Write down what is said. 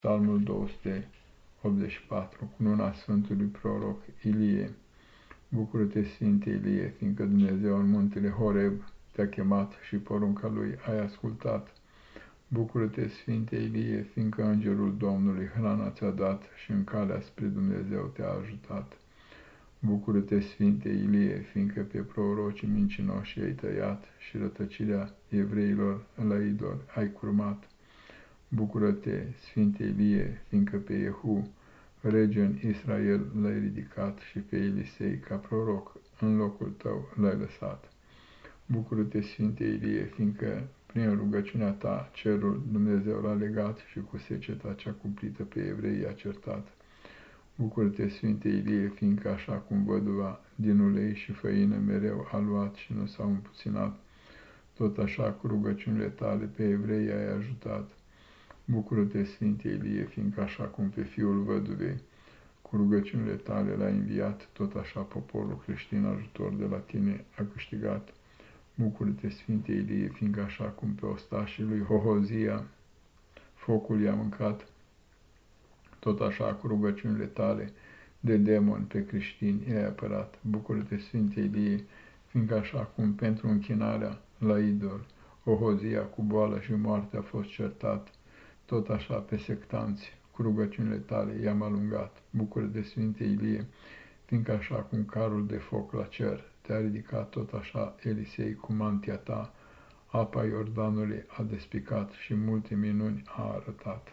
Psalmul 284, cununa Sfântului Proroc Ilie. Bucură-te, Sfinte Ilie, fiindcă Dumnezeu în muntele Horeb te-a chemat și porunca lui ai ascultat. Bucură-te, Sfinte Ilie, fiindcă Îngerul Domnului hrana ți-a dat și în calea spre Dumnezeu te-a ajutat. Bucură-te, Sfinte Ilie, fiindcă pe prorocii mincinoși ai tăiat și rătăcirea evreilor la idol ai curmat. Bucură-te, Sfinte Ilie, fiindcă pe Jehu, rege în Israel, l-ai ridicat și pe Elisei, ca proroc, în locul tău l-ai lăsat. Bucură-te, Sfinte Ilie, fiindcă prin rugăciunea ta cerul Dumnezeu l-a legat și cu seceta cea cumplită pe evrei a certat. Bucură-te, Sfinte Ilie, fiindcă așa cum văduva din ulei și făină mereu a luat și nu s-au împuținat, tot așa cu rugăciunile tale pe evrei ai ajutat. Bucură-te, Sfinte Ilie, fiindcă așa cum pe fiul văduvei, cu rugăciunile tale l-a înviat, tot așa poporul creștin ajutor de la tine a câștigat. Bucură-te, Sfinte Ilie, fiindcă așa cum pe ostașii lui Hohozia focul i-a mâncat, tot așa cu rugăciunile tale de demon pe creștini i-ai apărat. Bucură-te, Sfinte Ilie, fiindcă așa cum pentru închinarea la idol, Ohozia cu boala și moartea a fost certat, tot așa pe sectanți, cu rugăciunile tale i-am alungat. Bucură de Sfinte Ilie, fiindcă așa cum carul de foc la cer te-a ridicat, tot așa Elisei cu mantia ta, apa Iordanului a despicat și multe minuni a arătat.